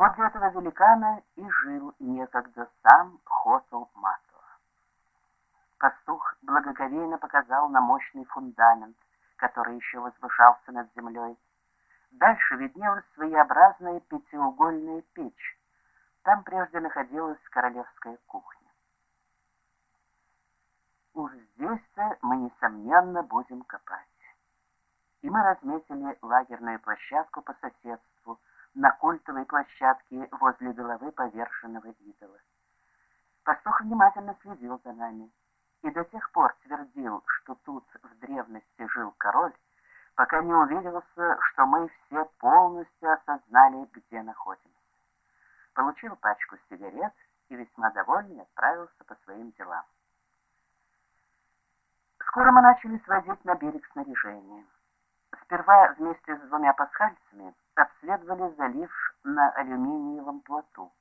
Подле этого великана и жил некогда сам Хоту Матуа. Пастух благоговейно показал на мощный фундамент, который еще возвышался над землей. Дальше виднелась своеобразная пятиугольная печь. Там прежде находилась королевская кухня. Уж здесь-то мы, несомненно, будем копать. И мы разметили лагерную площадку по соседству, на культовой площадке возле головы поверженного идола. Пастух внимательно следил за нами и до тех пор твердил, что тут в древности жил король, пока не уверился, что мы все полностью осознали, где находимся. Получил пачку сигарет и весьма довольный отправился по своим делам. Скоро мы начали сводить на берег снаряжение. Сперва вместе с двумя пасхальцами обследовали залив на алюминиевом плоту.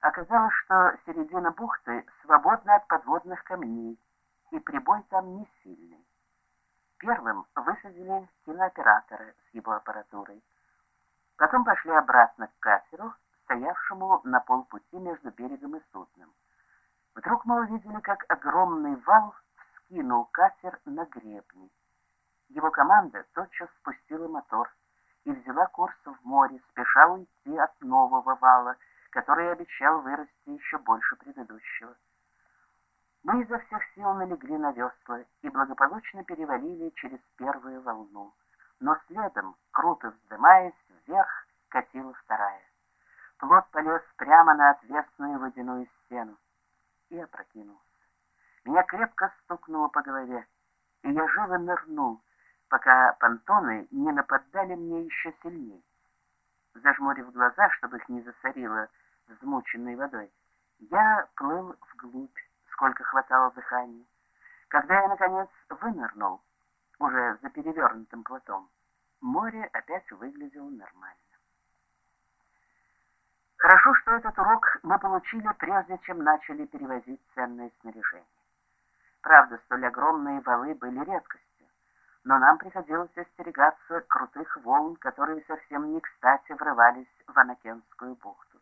Оказалось, что середина бухты свободна от подводных камней, и прибой там не сильный. Первым высадили кинооператора с его аппаратурой. Потом пошли обратно к катеру, стоявшему на полпути между берегом и судном. Вдруг мы увидели, как огромный вал вскинул катер на гребни. Его команда тотчас спустила мотор и взяла курс в море, спеша уйти от нового вала, который обещал вырасти еще больше предыдущего. Мы изо всех сил налегли на весла и благополучно перевалили через первую волну, но следом, круто вздымаясь вверх, катила вторая. Плот полез прямо на отвесную водяную стену и опрокинулся. Меня крепко стукнуло по голове, и я живо нырнул, пока понтоны не нападали мне еще сильнее. Зажмурив глаза, чтобы их не засорило взмученной водой, я плыл вглубь, сколько хватало дыхания. Когда я, наконец, вынырнул, уже за перевернутым плотом, море опять выглядело нормально. Хорошо, что этот урок мы получили, прежде чем начали перевозить ценное снаряжение. Правда, столь огромные валы были редкостью но нам приходилось остерегаться крутых волн, которые совсем не кстати врывались в Анакенскую бухту.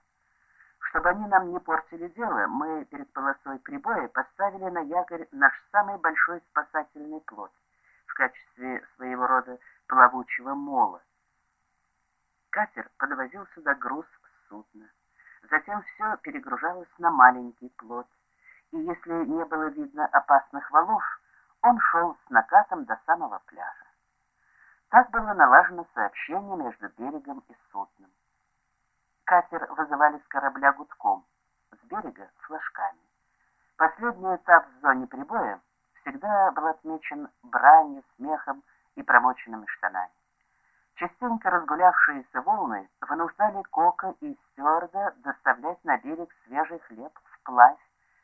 Чтобы они нам не портили дело, мы перед полосой прибоя поставили на якорь наш самый большой спасательный плот в качестве своего рода плавучего мола. Катер подвозил сюда груз судна. Затем все перегружалось на маленький плот, и если не было видно опасных валов, он шел с накатом до самого пляжа. Так было налажено сообщение между берегом и судном. Катер вызывали с корабля гудком, с берега — флажками. Последний этап в зоне прибоя всегда был отмечен бранью, смехом и промоченными штанами. Частенько разгулявшиеся волны вынуждали Кока и стюарда доставлять на берег свежий хлеб вплавь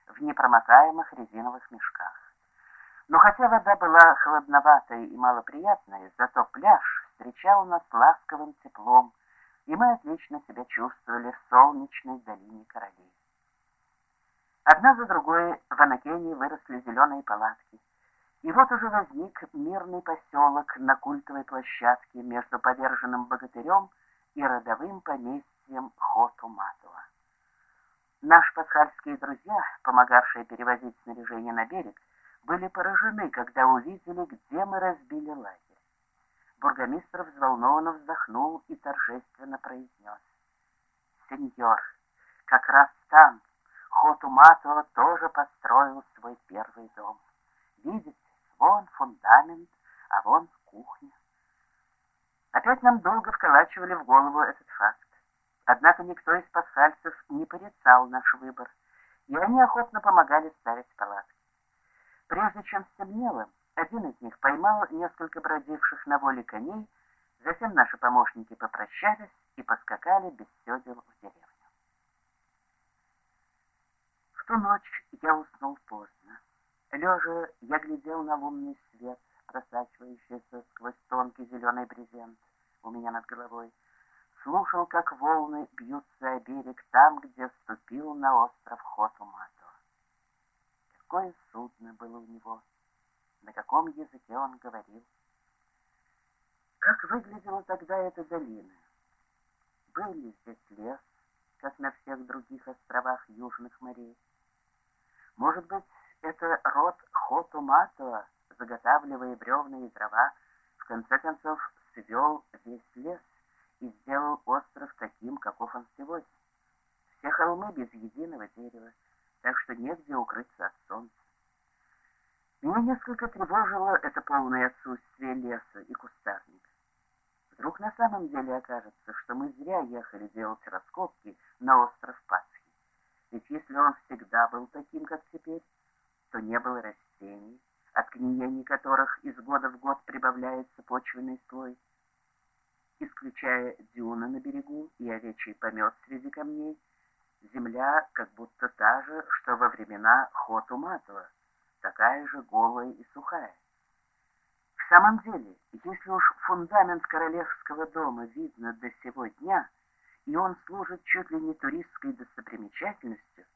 в непромокаемых резиновых мешках. Но хотя вода была холодноватая и малоприятная, зато пляж встречал нас ласковым теплом, и мы отлично себя чувствовали в солнечной долине королей. Одна за другой в Анакении выросли зеленые палатки. И вот уже возник мирный поселок на культовой площадке между поверженным богатырем и родовым поместьем Хоту-Матуа. Наши пасхальские друзья, помогавшие перевозить снаряжение на берег, были поражены, когда увидели, где мы разбили лагерь. Бургомистр взволнованно вздохнул и торжественно произнес. «Сеньор, как раз там Хотуматуа тоже построил свой первый дом. Видите, вон фундамент, а вон кухня». Опять нам долго вколачивали в голову этот факт. Однако никто из пасхальцев не порицал наш выбор, и они охотно помогали ставить палатки. Прежде чем стемнело, один из них поймал несколько бродивших на воле коней, затем наши помощники попрощались и поскакали без седел в деревню. В ту ночь я уснул поздно. Лежа, я глядел на лунный свет, просачивающийся сквозь тонкий зеленый брезент у меня над головой, слушал, как волны бьются о берег там, где ступил на остров Хотумат. Какое судно было у него, на каком языке он говорил. Как выглядела тогда эта долина? Был ли здесь лес, как на всех других островах южных морей. Может быть, это род Хоту-Матуа, заготавливая бревна и дрова, в конце концов свел весь лес и сделал остров таким, каков он сегодня. Все холмы без единого дерева, так что негде укрыться от солнца. Меня несколько тревожило это полное отсутствие леса и кустарника. Вдруг на самом деле окажется, что мы зря ехали делать раскопки на остров Пасхи. Ведь если он всегда был таким, как теперь, то не было растений, от гниений которых из года в год прибавляется почвенный слой. Исключая дюны на берегу и овечий помет среди камней, земля как будто та же, что во времена Хоту-Матуа такая же голая и сухая. В самом деле, если уж фундамент королевского дома видно до сего дня, и он служит чуть ли не туристской достопримечательностью,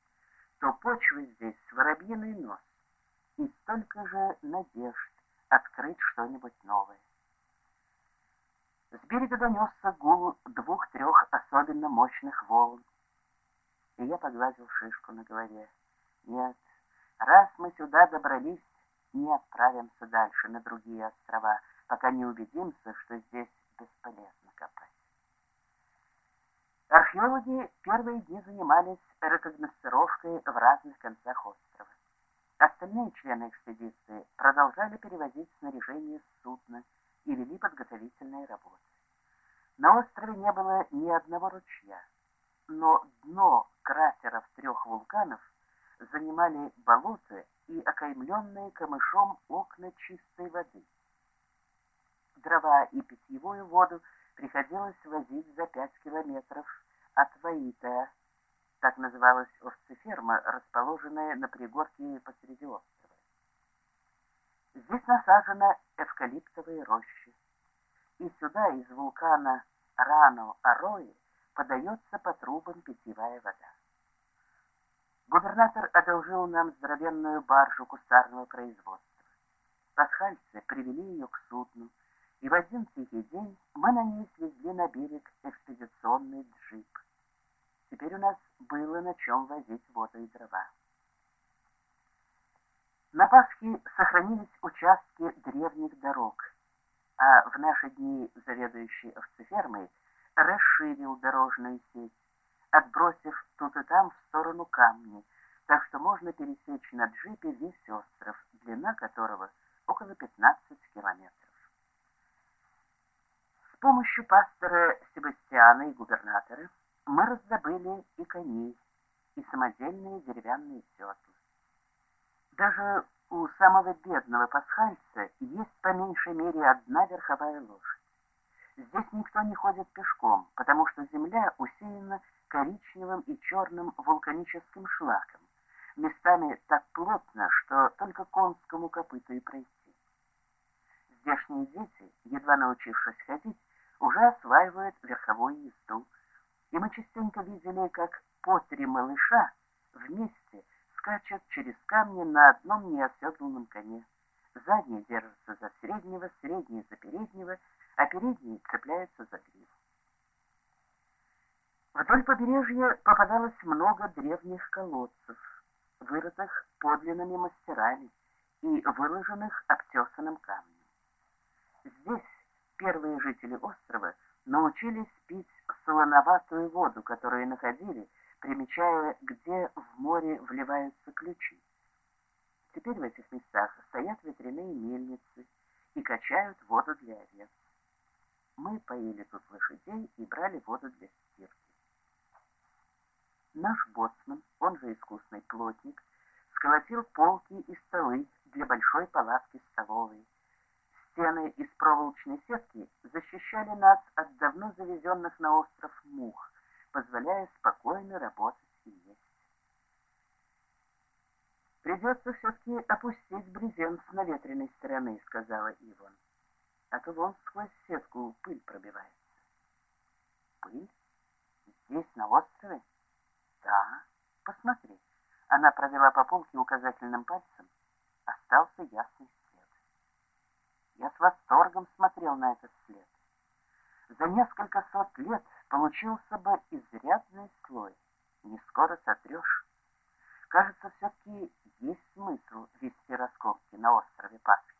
то почва здесь воробьиный нос, и столько же надежд открыть что-нибудь новое. С берега донесся гул двух-трех особенно мощных волн, и я погладил шишку на голове. Нет, Раз мы сюда добрались, не отправимся дальше на другие острова, пока не убедимся, что здесь бесполезно копать. Археологи первые дни занимались рекогносцировкой в разных концах острова. Остальные члены экспедиции продолжали перевозить снаряжение с судна и вели подготовительные работы. На острове не было ни одного ручья, но дно кратеров трех вулканов занимали болота и окаймленные камышом окна чистой воды. Дрова и питьевую воду приходилось возить за пять километров от Ваитая, так называлась овцеферма, расположенная на пригорке посреди острова. Здесь насажена эвкалиптовые рощи, и сюда из вулкана Рано-Арои подается по трубам питьевая вода. Губернатор одолжил нам здоровенную баржу кустарного производства. Пасхальцы привели ее к судну, и в один тихий день мы на ней свезли на берег экспедиционный джип. Теперь у нас было на чем возить воду и дрова. На Пасхе сохранились участки древних дорог, а в наши дни заведующий овцефермой расширил дорожную сеть, отбросив тут и там в сторону камни, так что можно пересечь на джипе весь остров, длина которого около 15 километров. С помощью пастора Себастьяна и губернатора мы раздобыли и коней, и самодельные деревянные седла. Даже у самого бедного пасхальца есть по меньшей мере одна верховая лошадь. Здесь никто не ходит пешком, потому что земля усеяна коричневым и черным вулканическим шлаком, местами так плотно, что только конскому копыту и пройти. Здешние дети, едва научившись ходить, уже осваивают верховую езду, и мы частенько видели, как по три малыша вместе скачут через камни на одном неоседланном коне. Задние держатся за среднего, средние за переднего, а передние цепляются за гриву. Вдоль побережья попадалось много древних колодцев, вырытых подлинными мастерами и выложенных обтесанным камнем. Здесь первые жители острова научились пить солоноватую воду, которую находили, примечая, где в море вливаются ключи. Теперь в этих местах стоят ветряные мельницы и качают воду для овец. Мы поили тут лошадей и брали воду для стирки. Наш боцман, он же искусный плотник, сколотил полки и столы для большой палатки столовой. Стены из проволочной сетки защищали нас от давно завезенных на остров мух, позволяя спокойно работать и есть. «Придется все-таки опустить брезент с наветренной стороны», — сказала Иван. «А то вон сквозь сетку пыль пробивается». «Пыль? Здесь, на острове?» Да, посмотри. Она провела по полке указательным пальцем. Остался ясный след. Я с восторгом смотрел на этот след. За несколько сот лет получился бы изрядный слой. не скоро сотрешь. Кажется, все-таки есть смысл вести раскопки на острове Пасхи.